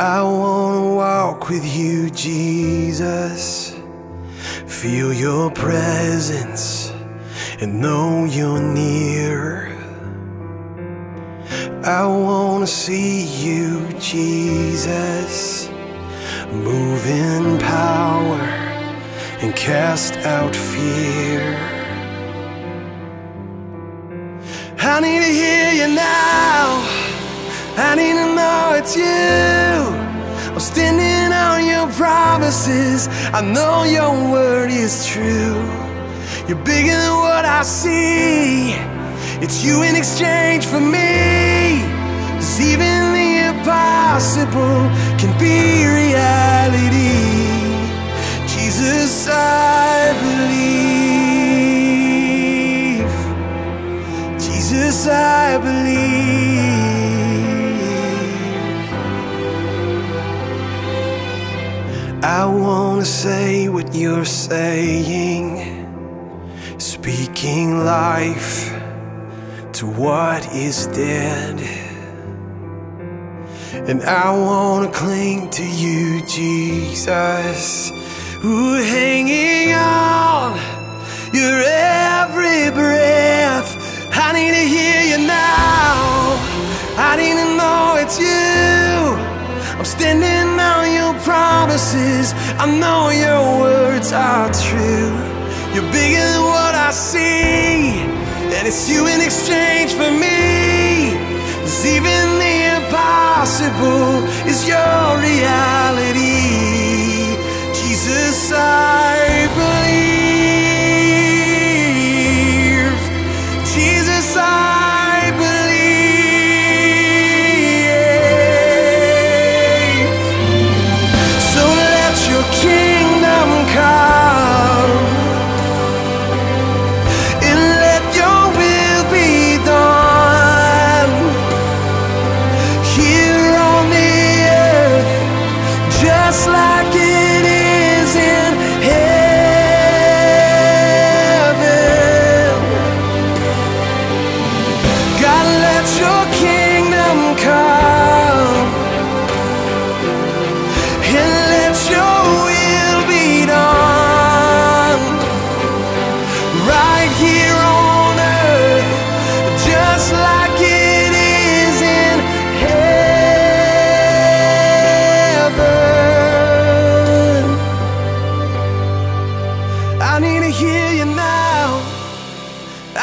I wanna walk with you, Jesus. Feel your presence and know you're near. I wanna see you, Jesus. Move in power and cast out fear. I need to hear you now. I need to know it's you. I'm standing on your promises. I know your word is true. You're bigger than what I see. It's you in exchange for me. 'Cause even the impossible can be reality. What you're saying, speaking life to what is dead. And I wanna cling to you, Jesus, who hanging on your every breath. I need to hear you now. I need on your promises. I know your words are true. You're bigger than what I see. And it's you in exchange for me. 'Cause even the impossible is your reality.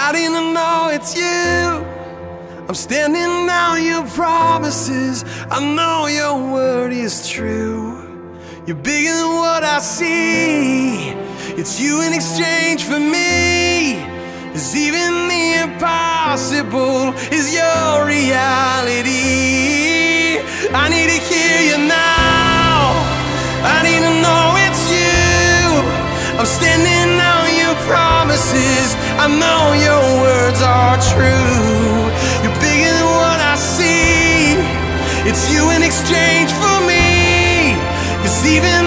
I to know it's you. I'm standing on your promises. I know your word is true. You're bigger than what I see. It's you in exchange for me. Cause even the impossible is your reality. Promises. I know your words are true. You're bigger than what I see. It's you in exchange for me. Cause even